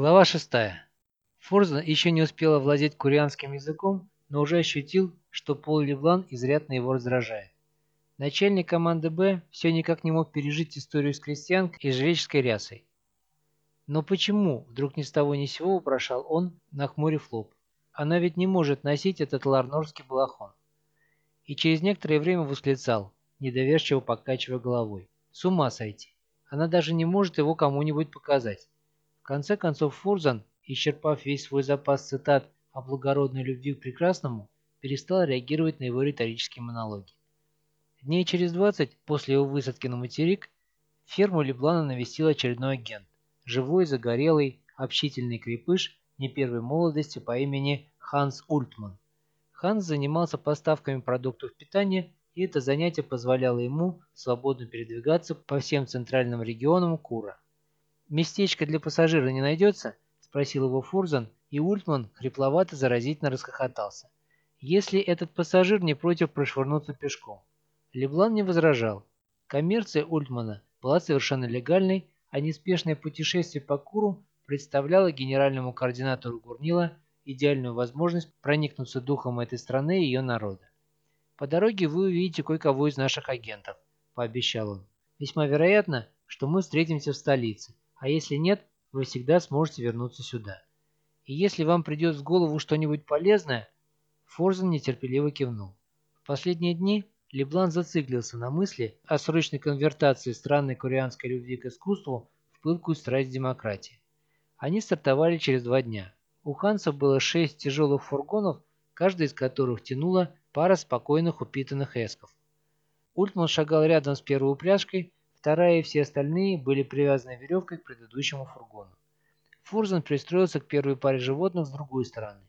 Глава 6. Форзен еще не успел овладеть курианским языком, но уже ощутил, что Пол Леблан изрядно его раздражает. Начальник команды «Б» все никак не мог пережить историю с крестьянкой и жреческой рясой. «Но почему?» – вдруг ни с того ни сего упрошал он, нахмурив лоб. «Она ведь не может носить этот ларнорский балахон». И через некоторое время восклицал, недоверчиво покачивая головой. «С ума сойти! Она даже не может его кому-нибудь показать конце концов Фурзан, исчерпав весь свой запас цитат о благородной любви к прекрасному, перестал реагировать на его риторические монологи. Дней через двадцать после его высадки на материк ферму Леблана навестил очередной агент, живой, загорелый, общительный крепыш не первой молодости по имени Ханс Ультман. Ханс занимался поставками продуктов питания, и это занятие позволяло ему свободно передвигаться по всем центральным регионам Кура. «Местечко для пассажира не найдется?» – спросил его Фурзан, и Ультман хрипловато заразительно расхохотался. «Если этот пассажир не против прошвырнуться пешком». Леблан не возражал. Коммерция Ультмана была совершенно легальной, а неспешное путешествие по Куру представляло генеральному координатору Гурнила идеальную возможность проникнуться духом этой страны и ее народа. «По дороге вы увидите кое-кого из наших агентов», – пообещал он. «Весьма вероятно, что мы встретимся в столице, а если нет, вы всегда сможете вернуться сюда. И если вам придет в голову что-нибудь полезное, Форзен нетерпеливо кивнул. В последние дни Леблан зациклился на мысли о срочной конвертации странной кореанской любви к искусству в пылкую страсть демократии. Они стартовали через два дня. У Ханса было шесть тяжелых фургонов, каждый из которых тянула пара спокойных упитанных эсков. Ультман шагал рядом с первой упряжкой, Вторая и все остальные были привязаны веревкой к предыдущему фургону. Фурзан пристроился к первой паре животных с другой стороны.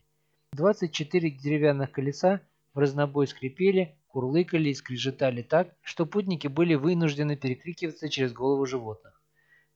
24 деревянных колеса в разнобой скрипели, курлыкали и скрежетали так, что путники были вынуждены перекрикиваться через голову животных.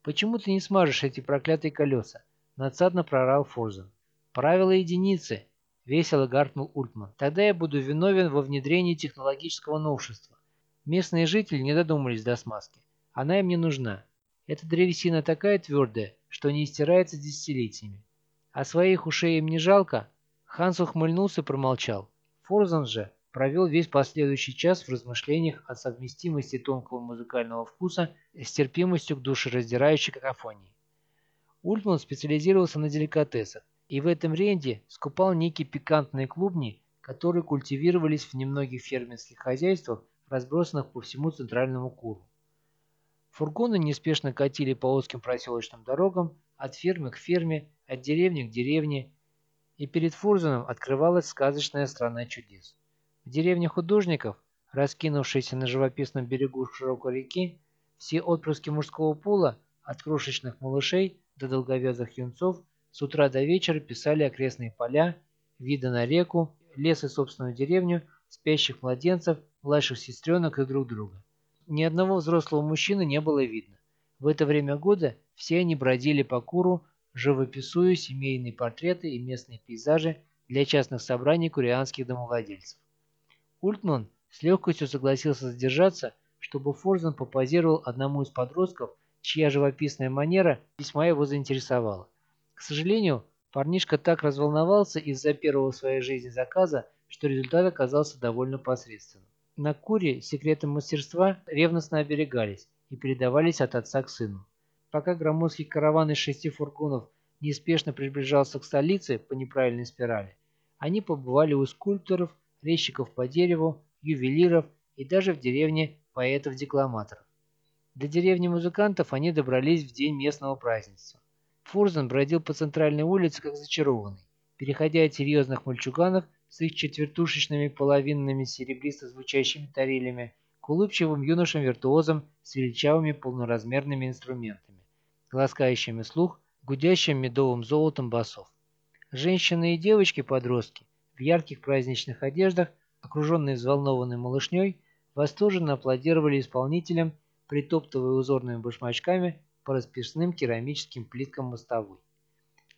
«Почему ты не смажешь эти проклятые колеса?» – надсадно прорал Фурзан. «Правила единицы!» – весело гаркнул Ультман. «Тогда я буду виновен во внедрении технологического новшества. Местные жители не додумались до смазки. Она им не нужна. Эта древесина такая твердая, что не стирается десятилетиями. А своих ушей им не жалко? Ханс ухмыльнулся и промолчал. Форзан же провел весь последующий час в размышлениях о совместимости тонкого музыкального вкуса с терпимостью к душераздирающей какофонии. Ультман специализировался на деликатесах, и в этом ренде скупал некие пикантные клубни, которые культивировались в немногих фермерских хозяйствах, разбросанных по всему центральному Куру. Фургоны неспешно катили по узким проселочным дорогам, от фермы к ферме, от деревни к деревне, и перед Фурзаном открывалась сказочная страна чудес. В деревне художников, раскинувшейся на живописном берегу широкой реки, все отпрыски мужского пола, от крошечных малышей до долговязых юнцов, с утра до вечера писали окрестные поля, виды на реку, лес и собственную деревню, спящих младенцев, младших сестренок и друг друга. Ни одного взрослого мужчины не было видно. В это время года все они бродили по Куру, живописуя семейные портреты и местные пейзажи для частных собраний курианских домовладельцев. Ультман с легкостью согласился задержаться, чтобы Форзен попозировал одному из подростков, чья живописная манера весьма его заинтересовала. К сожалению, парнишка так разволновался из-за первого в своей жизни заказа, что результат оказался довольно посредственным. На Куре секреты мастерства ревностно оберегались и передавались от отца к сыну. Пока громоздкий караван из шести фургонов неспешно приближался к столице по неправильной спирали, они побывали у скульпторов, резчиков по дереву, ювелиров и даже в деревне поэтов-декламаторов. До деревни музыкантов они добрались в день местного празднества. Фурзен бродил по центральной улице как зачарованный, переходя от серьезных мальчуганов с их четвертушечными половинными серебристо звучащими тарилями к улыбчивым юношам-виртуозам с величавыми полноразмерными инструментами, ласкающими слух гудящим медовым золотом басов. Женщины и девочки-подростки в ярких праздничных одеждах, окруженные взволнованной малышней, восторженно аплодировали исполнителям, притоптывая узорными башмачками по расписным керамическим плиткам мостовой.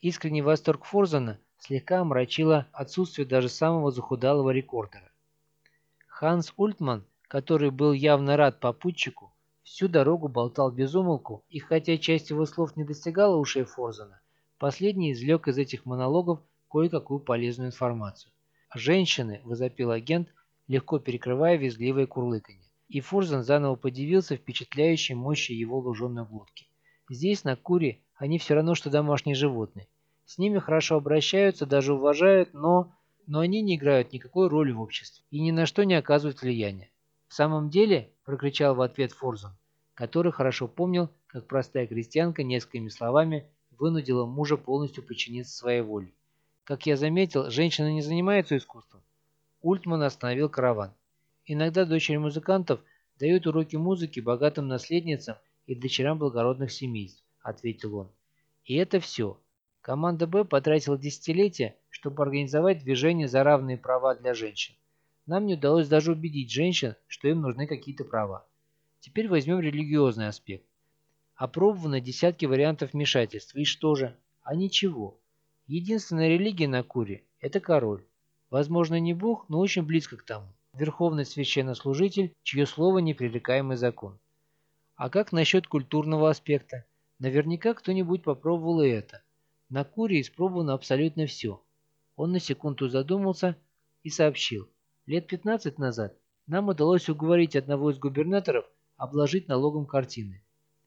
Искренний восторг Форзана слегка омрачило отсутствие даже самого захудалого рекордера. Ханс Ультман, который был явно рад попутчику, всю дорогу болтал без умолку, и хотя часть его слов не достигала ушей Форзана, Последний извлек из этих монологов кое-какую полезную информацию. «Женщины!» – возопил агент, легко перекрывая визгливое курлыканье. И Фурзан заново подивился впечатляющей мощи его луженой глотки. Здесь, на Куре, они все равно, что домашние животные. С ними хорошо обращаются, даже уважают, но... Но они не играют никакой роли в обществе и ни на что не оказывают влияния. «В самом деле», – прокричал в ответ Форзан, который хорошо помнил, как простая крестьянка несколькими словами вынудила мужа полностью подчиниться своей воле. Как я заметил, женщины не занимаются искусством. Ультман остановил караван. Иногда дочери музыкантов дают уроки музыки богатым наследницам и дочерям благородных семейств, ответил он. И это все. Команда «Б» потратила десятилетия, чтобы организовать движение за равные права для женщин. Нам не удалось даже убедить женщин, что им нужны какие-то права. Теперь возьмем религиозный аспект. Опробовано десятки вариантов вмешательства. И что же? А ничего. Единственная религия на Куре – это король. Возможно, не бог, но очень близко к тому. Верховный священнослужитель, чье слово непререкаемый закон. А как насчет культурного аспекта? Наверняка кто-нибудь попробовал и это. На Куре испробовано абсолютно все. Он на секунду задумался и сообщил. Лет 15 назад нам удалось уговорить одного из губернаторов обложить налогом картины.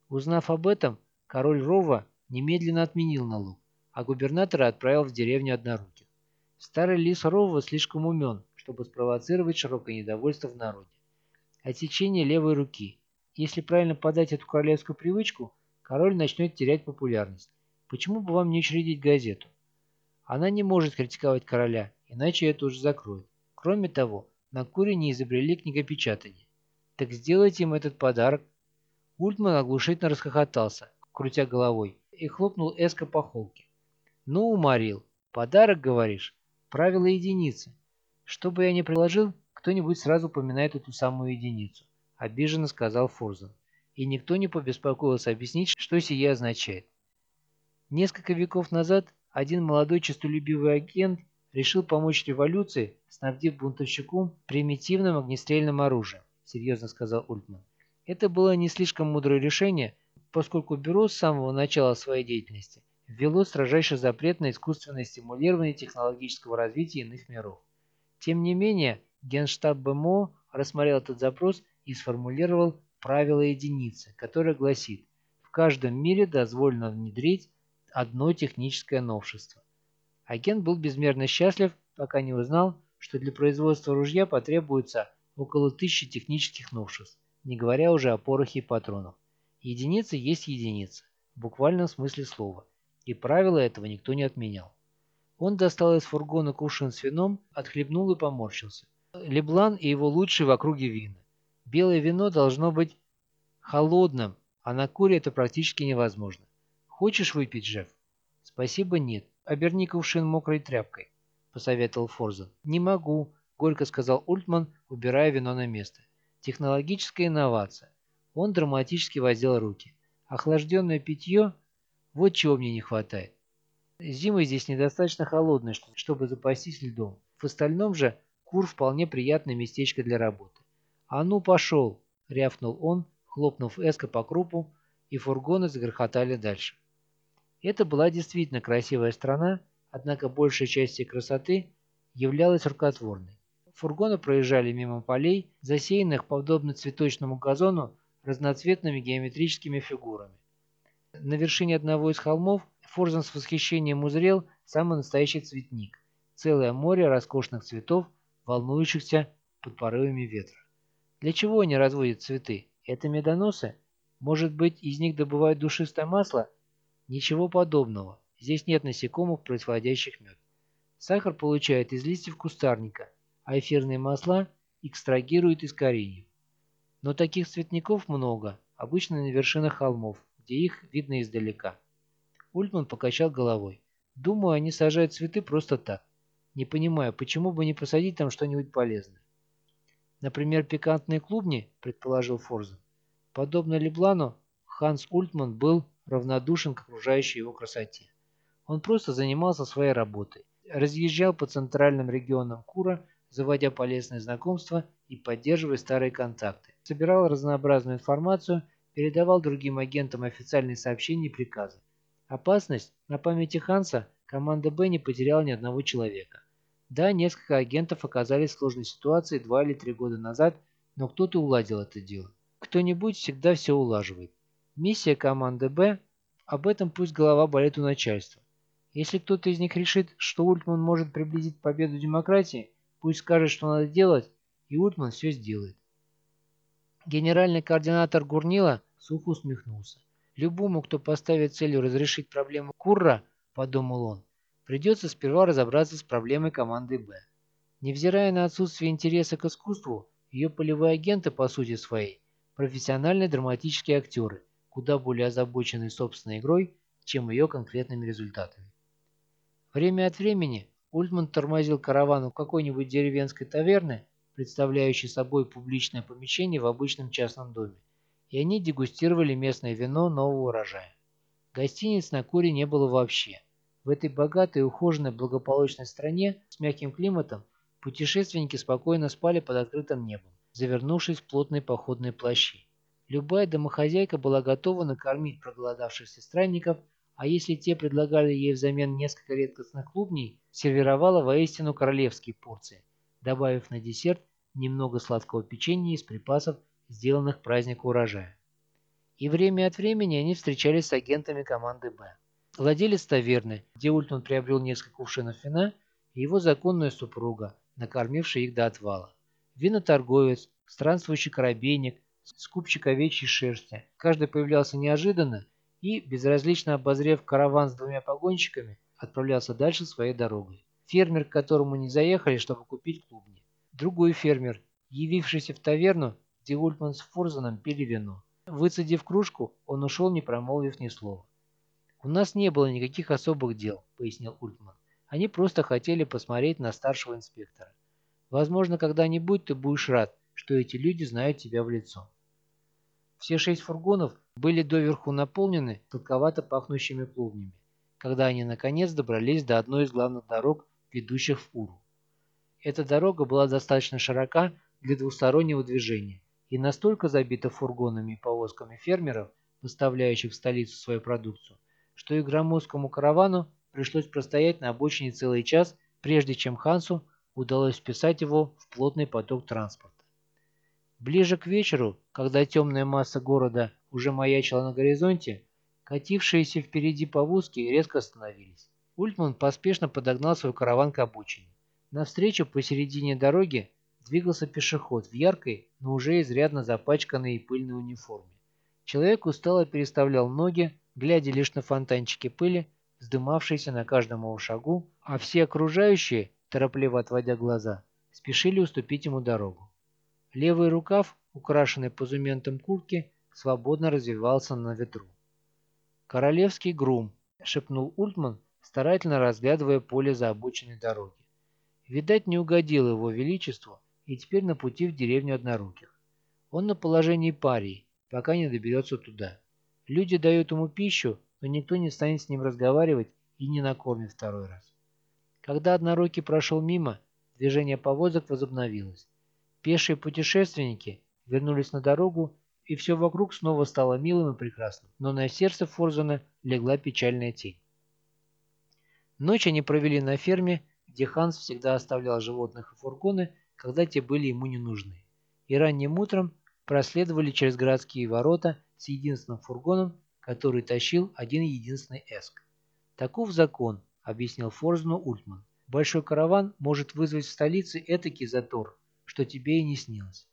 Узнав об этом, король Рова немедленно отменил налог, а губернатора отправил в деревню одноруких. Старый лис Рова слишком умен, чтобы спровоцировать широкое недовольство в народе. Отсечение левой руки. Если правильно подать эту королевскую привычку, король начнет терять популярность. Почему бы вам не учредить газету? Она не может критиковать короля, иначе это уже закроет. Кроме того, на Куре не изобрели книгопечатание. Так сделайте им этот подарок. Ультман оглушительно расхохотался, крутя головой, и хлопнул Эско по холке. Ну, уморил. Подарок, говоришь? Правило единицы. Что бы я ни приложил, кто-нибудь сразу упоминает эту самую единицу. Обиженно сказал Фурзан. И никто не побеспокоился объяснить, что сие означает. Несколько веков назад один молодой честолюбивый агент решил помочь революции, снабдив бунтовщиком примитивным огнестрельным оружием, серьезно сказал Ультман. Это было не слишком мудрое решение, поскольку бюро с самого начала своей деятельности ввело строжайший запрет на искусственное стимулирование технологического развития иных миров. Тем не менее, Генштаб БМО рассмотрел этот запрос и сформулировал правило единицы, которое гласит, в каждом мире дозволено внедрить одно техническое новшество. Агент был безмерно счастлив, пока не узнал, что для производства ружья потребуется около тысячи технических новшеств, не говоря уже о порохе и патронах. Единица есть единица, в буквальном смысле слова, и правила этого никто не отменял. Он достал из фургона кувшин с вином, отхлебнул и поморщился. Леблан и его лучшие в округе вина. Белое вино должно быть холодным, а на куре это практически невозможно. Хочешь выпить, Джефф? Спасибо, нет. «Оберни кувшин мокрой тряпкой», — посоветовал Форзен. «Не могу», — горько сказал Ультман, убирая вино на место. «Технологическая инновация». Он драматически воздел руки. «Охлажденное питье? Вот чего мне не хватает. Зимы здесь недостаточно холодные, чтобы запастись льдом. В остальном же Кур вполне приятное местечко для работы. «А ну, пошел!» — рявкнул он, хлопнув эско по крупу, и фургоны загрохотали дальше. Это была действительно красивая страна, однако большая часть ее красоты являлась рукотворной. Фургоны проезжали мимо полей, засеянных, подобно цветочному газону, разноцветными геометрическими фигурами. На вершине одного из холмов Форзен с восхищением узрел самый настоящий цветник. Целое море роскошных цветов, волнующихся под порывами ветра. Для чего они разводят цветы? Это медоносы? Может быть, из них добывают душистое масло – Ничего подобного. Здесь нет насекомых, производящих мед. Сахар получают из листьев кустарника, а эфирные масла экстрагируют из кореньев. Но таких цветников много, обычно на вершинах холмов, где их видно издалека. Ультман покачал головой. Думаю, они сажают цветы просто так. Не понимаю, почему бы не посадить там что-нибудь полезное. Например, пикантные клубни, предположил Форзен. Подобно Леблану, Ханс Ультман был равнодушен к окружающей его красоте. Он просто занимался своей работой, разъезжал по центральным регионам Кура, заводя полезные знакомства и поддерживая старые контакты, собирал разнообразную информацию, передавал другим агентам официальные сообщения и приказы. Опасность на памяти Ханса команда «Б» не потеряла ни одного человека. Да, несколько агентов оказались в сложной ситуации два или три года назад, но кто-то уладил это дело. Кто-нибудь всегда все улаживает. Миссия команды «Б» – об этом пусть голова болит у начальства. Если кто-то из них решит, что Ультман может приблизить победу демократии, пусть скажет, что надо делать, и Ультман все сделает. Генеральный координатор Гурнила сухо усмехнулся. Любому, кто поставит целью разрешить проблему Курра, подумал он, придется сперва разобраться с проблемой команды «Б». Невзирая на отсутствие интереса к искусству, ее полевые агенты, по сути своей, профессиональные драматические актеры, куда более озабоченные собственной игрой, чем ее конкретными результатами. Время от времени Ультман тормозил караван у какой-нибудь деревенской таверны, представляющей собой публичное помещение в обычном частном доме, и они дегустировали местное вино нового урожая. Гостиниц на Куре не было вообще. В этой богатой, ухоженной, благополучной стране с мягким климатом путешественники спокойно спали под открытым небом, завернувшись в плотные походные плащи. Любая домохозяйка была готова накормить проголодавшихся странников, а если те предлагали ей взамен несколько редкостных клубней, сервировала воистину королевские порции, добавив на десерт немного сладкого печенья из припасов сделанных к празднику урожая. И время от времени они встречались с агентами команды «Б». Владелец таверны, где Ультман приобрел несколько кувшинов вина, и его законная супруга, накормившая их до отвала. Виноторговец, странствующий корабейник, скупщик овечьей шерсти. Каждый появлялся неожиданно и, безразлично обозрев караван с двумя погонщиками, отправлялся дальше своей дорогой. Фермер, к которому не заехали, чтобы купить клубни. Другой фермер, явившийся в таверну, где Ультман с Форзаном пили вино. Выцедив кружку, он ушел, не промолвив ни слова. «У нас не было никаких особых дел», — пояснил Ультман. «Они просто хотели посмотреть на старшего инспектора. Возможно, когда-нибудь ты будешь рад, что эти люди знают тебя в лицо». Все шесть фургонов были доверху наполнены сладковато пахнущими клубнями, когда они наконец добрались до одной из главных дорог, ведущих в Уру. Эта дорога была достаточно широка для двустороннего движения, и настолько забита фургонами и повозками фермеров, доставляющих в столицу свою продукцию, что и громоздкому каравану пришлось простоять на обочине целый час, прежде чем Хансу удалось вписать его в плотный поток транспорта. Ближе к вечеру, когда темная масса города уже маячила на горизонте, катившиеся впереди повозки резко остановились. Ультман поспешно подогнал свой караван к обочине. Навстречу посередине дороги двигался пешеход в яркой, но уже изрядно запачканной и пыльной униформе. Человек устало переставлял ноги, глядя лишь на фонтанчики пыли, вздымавшиеся на каждом его шагу, а все окружающие, торопливо отводя глаза, спешили уступить ему дорогу. Левый рукав, украшенный позументом куртки, свободно развивался на ветру. «Королевский грум», — шепнул Ультман, старательно разглядывая поле за обочиной дороги. Видать, не угодил его величеству, и теперь на пути в деревню одноруких. Он на положении парии, пока не доберется туда. Люди дают ему пищу, но никто не станет с ним разговаривать и не накормит второй раз. Когда однорукий прошел мимо, движение повозок возобновилось. Пешие путешественники вернулись на дорогу, и все вокруг снова стало милым и прекрасным, но на сердце Форзена легла печальная тень. Ночь они провели на ферме, где Ханс всегда оставлял животных и фургоны когда те были ему не нужны, и ранним утром проследовали через городские ворота с единственным фургоном, который тащил один единственный эск. «Таков закон», — объяснил Форзну Ультман. «Большой караван может вызвать в столице этакий затор, что тебе и не снилось».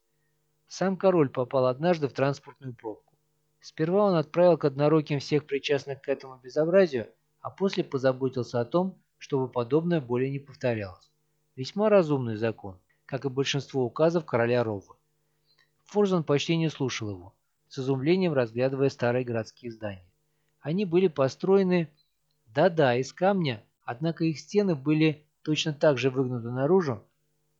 Сам король попал однажды в транспортную пробку. Сперва он отправил к одноруким всех причастных к этому безобразию, а после позаботился о том, чтобы подобное более не повторялось. Весьма разумный закон как и большинство указов короля Ровы. Форзан почти не слушал его, с изумлением разглядывая старые городские здания. Они были построены, да-да, из камня, однако их стены были точно так же выгнуты наружу,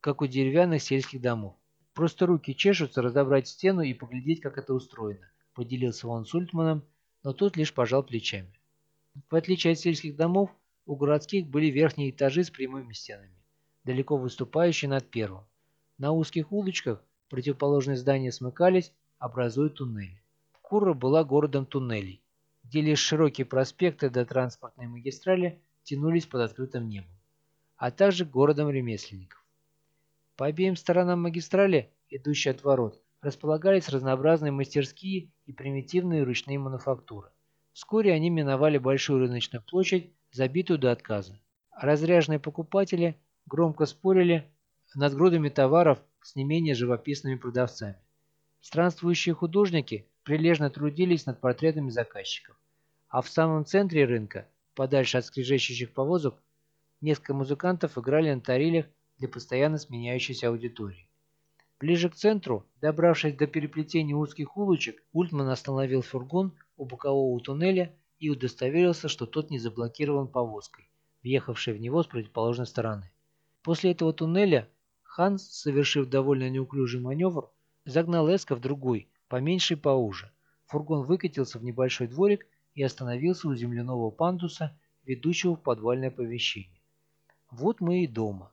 как у деревянных сельских домов. Просто руки чешутся разобрать стену и поглядеть, как это устроено, поделился он с Ультманом, но тот лишь пожал плечами. В отличие от сельских домов, у городских были верхние этажи с прямыми стенами далеко выступающий над первым. На узких улочках противоположные здания смыкались, образуя туннели. Курра была городом туннелей. где лишь широкие проспекты до транспортной магистрали тянулись под открытым небом, а также городом ремесленников. По обеим сторонам магистрали, идущей от ворот, располагались разнообразные мастерские и примитивные ручные мануфактуры. Вскоре они миновали большую рыночную площадь, забитую до отказа. разряженные покупатели громко спорили над грудами товаров с не менее живописными продавцами. Странствующие художники прилежно трудились над портретами заказчиков, а в самом центре рынка, подальше от скрежещущих повозок, несколько музыкантов играли на тарелях для постоянно сменяющейся аудитории. Ближе к центру, добравшись до переплетения узких улочек, Ультман остановил фургон у бокового туннеля и удостоверился, что тот не заблокирован повозкой, въехавшей в него с противоположной стороны. После этого туннеля Ханс, совершив довольно неуклюжий маневр, загнал Эска в другой, поменьше и поуже. Фургон выкатился в небольшой дворик и остановился у земляного пандуса, ведущего в подвальное помещение. Вот мы и дома.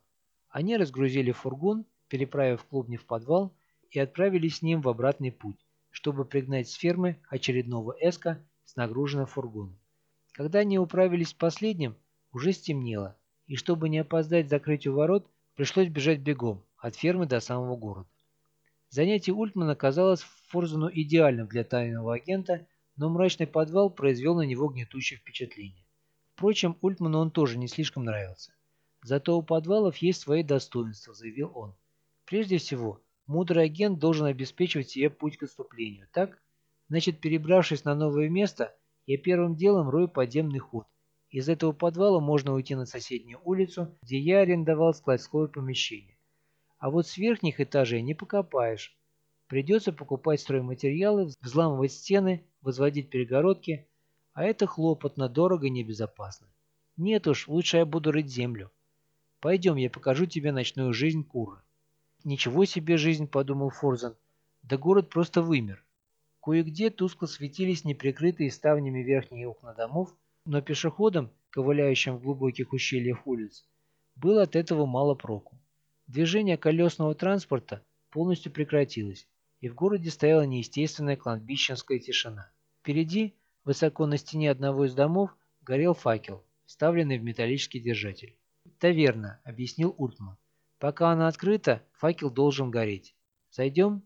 Они разгрузили фургон, переправив клубни в подвал, и отправились с ним в обратный путь, чтобы пригнать с фермы очередного эска с нагруженным фургоном. Когда они управились последним, уже стемнело, и чтобы не опоздать к закрытию ворот, Пришлось бежать бегом, от фермы до самого города. Занятие Ультмана казалось Форзену идеальным для тайного агента, но мрачный подвал произвел на него гнетущее впечатление. Впрочем, Ультману он тоже не слишком нравился. Зато у подвалов есть свои достоинства, заявил он. Прежде всего, мудрый агент должен обеспечивать себе путь к отступлению, так? Значит, перебравшись на новое место, я первым делом рою подземный ход, из этого подвала можно уйти на соседнюю улицу, где я арендовал складское помещение. А вот с верхних этажей не покопаешь. Придется покупать стройматериалы, взламывать стены, возводить перегородки, а это хлопотно, дорого и небезопасно. Нет уж, лучше я буду рыть землю. Пойдем, я покажу тебе ночную жизнь Куры. Ничего себе жизнь, подумал Форзан. Да город просто вымер. Кое-где тускло светились неприкрытые ставнями верхние окна домов, но пешеходам, ковыляющим в глубоких ущельях улиц, было от этого мало проку. Движение колесного транспорта полностью прекратилось, и в городе стояла неестественная кладбищенская тишина. Впереди, высоко на стене одного из домов, горел факел, вставленный в металлический держатель. «Таверна», — объяснил Ультман. «Пока она открыта, факел должен гореть. Зайдем?»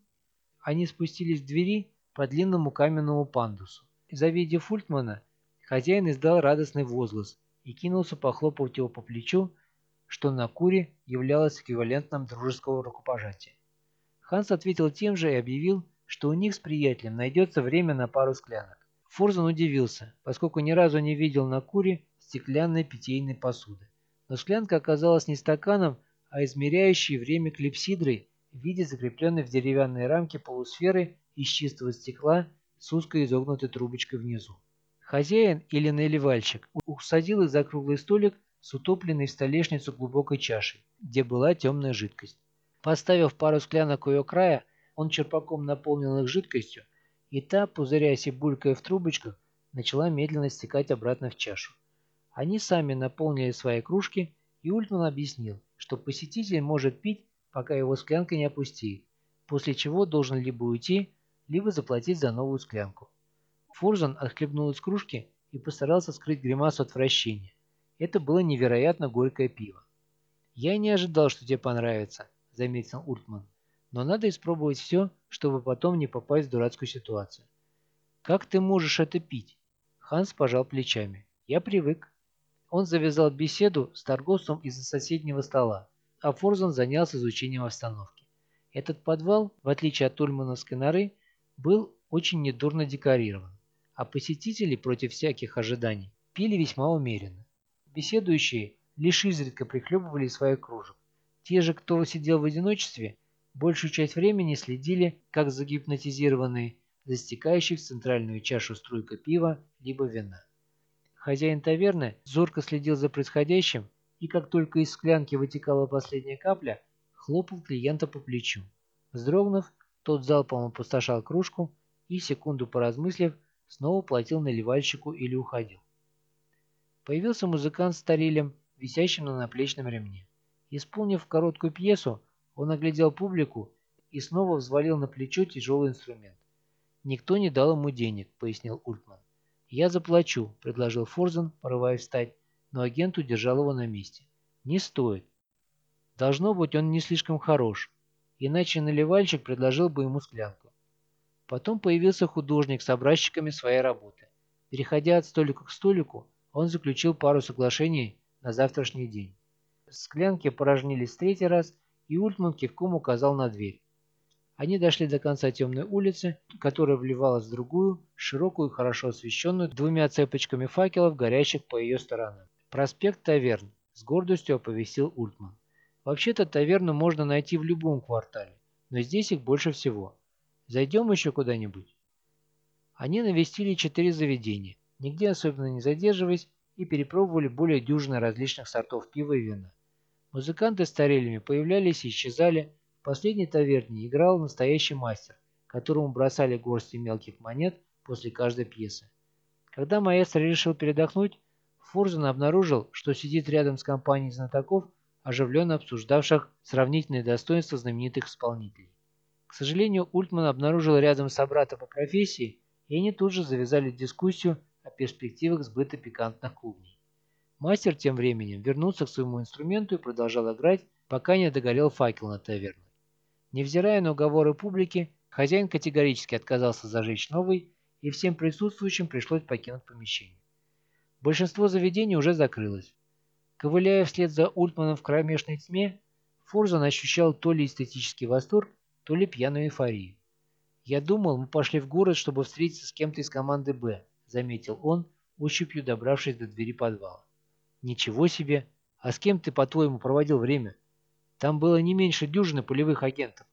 Они спустились в двери по длинному каменному пандусу. Завидев Ультмана, Хозяин издал радостный возглас и кинулся похлопывать его по плечу, что на куре являлось эквивалентом дружеского рукопожатия. Ханс ответил тем же и объявил, что у них с приятелем найдется время на пару склянок. Форзан удивился, поскольку ни разу не видел на куре стеклянной питейной посуды. Но склянка оказалась не стаканом, а измеряющей время клипсидрой в виде закрепленной в деревянной рамке полусферы из чистого стекла с узкой изогнутой трубочкой внизу. Хозяин или наливальщик усадил их за круглый столик с утопленной в столешницу глубокой чашей, где была темная жидкость. Поставив пару склянок у ее края, он черпаком наполнил их жидкостью, и та, пузыряясь и булькая в трубочках, начала медленно стекать обратно в чашу. Они сами наполнили свои кружки, и Ультман объяснил, что посетитель может пить, пока его склянка не опустеет, после чего должен либо уйти, либо заплатить за новую склянку. Фурзан отхлебнул из кружки и постарался скрыть гримасу отвращения. Это было невероятно горькое пиво. «Я не ожидал, что тебе понравится», — заметил Ультман. «Но надо испробовать все, чтобы потом не попасть в дурацкую ситуацию». «Как ты можешь это пить?» Ханс пожал плечами. «Я привык». Он завязал беседу с торговцем из-за соседнего стола, а Форзан занялся изучением обстановки. Этот подвал, в отличие от Ульмановской норы, был очень недурно декорирован а посетители против всяких ожиданий пили весьма умеренно. Беседующие лишь изредка прихлебывали свои кружек. Те же, кто сидел в одиночестве, большую часть времени следили, как загипнотизированные, за в центральную чашу струйка пива либо вина. Хозяин таверны зорко следил за происходящим и как только из склянки вытекала последняя капля, хлопал клиента по плечу. Вздрогнув, тот залпом опустошал кружку и, секунду поразмыслив, снова платил наливальщику или уходил. Появился музыкант с тарелем, висящим на наплечном ремне. Исполнив короткую пьесу, он оглядел публику и снова взвалил на плечо тяжелый инструмент. «Никто не дал ему денег», — пояснил Ультман. «Я заплачу», — предложил Форзен, порываясь встать, но агент удержал его на месте. «Не стоит. Должно быть, он не слишком хорош, иначе наливальщик предложил бы ему склянку. Потом появился художник с образчиками своей работы. Переходя от столика к столику, он заключил пару соглашений на завтрашний день. Склянки порожнились третий раз, и Ультман кивком указал на дверь. Они дошли до конца темной улицы, которая вливалась в другую, широкую и хорошо освещенную двумя цепочками факелов, горящих по ее сторонам. «Проспект Таверн», — с гордостью оповестил Ультман. «Вообще-то таверну можно найти в любом квартале, но здесь их больше всего. Зайдем еще куда-нибудь?» Они навестили четыре заведения, нигде особенно не задерживаясь, и перепробовали более дюжины различных сортов пива и вина. Музыканты с тарелями появлялись и исчезали, последней таверне играл настоящий мастер, которому бросали горсти мелких монет после каждой пьесы. Когда маэстро решил передохнуть, Форзен обнаружил, что сидит рядом с компанией знатоков, оживленно обсуждавших сравнительные достоинства знаменитых исполнителей. К сожалению, Ультман обнаружил рядом собрата по профессии, и они тут же завязали дискуссию о перспективах сбыта пикантных клубней. Мастер тем временем вернулся к своему инструменту и продолжал играть, пока не догорел факел на таверне. Невзирая на уговоры публики, хозяин категорически отказался зажечь новый, и всем присутствующим пришлось покинуть помещение. Большинство заведений уже закрылось. Ковыляя вслед за Ультманом в кромешной тьме, Форзан ощущал то ли эстетический восторг, то ли пьяную эйфорию. «Я думал, мы пошли в город, чтобы встретиться с кем-то из команды «Б», — заметил он, ощупью добравшись до двери подвала. «Ничего себе! А с кем ты, по-твоему, проводил время?» Там было не меньше дюжины полевых агентов.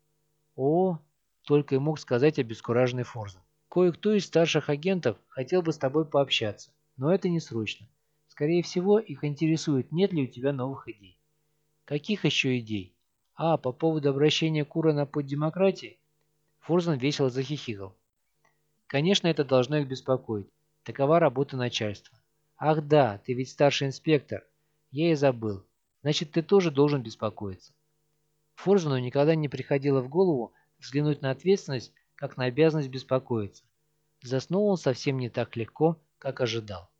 О, только и мог сказать обескураженный Форза. Кое-кто из старших агентов хотел бы с тобой пообщаться, но это не срочно. Скорее всего, их интересует, нет ли у тебя новых идей. Каких еще идей? А, по поводу обращения Кура на путь демократии? Форзан весело захихикал. Конечно, это должно их беспокоить. Такова работа начальства. Ах да, ты ведь старший инспектор. Я и забыл. Значит, ты тоже должен беспокоиться. Форзану никогда не приходило в голову взглянуть на ответственность, как на обязанность беспокоиться. Заснул он совсем не так легко, как ожидал.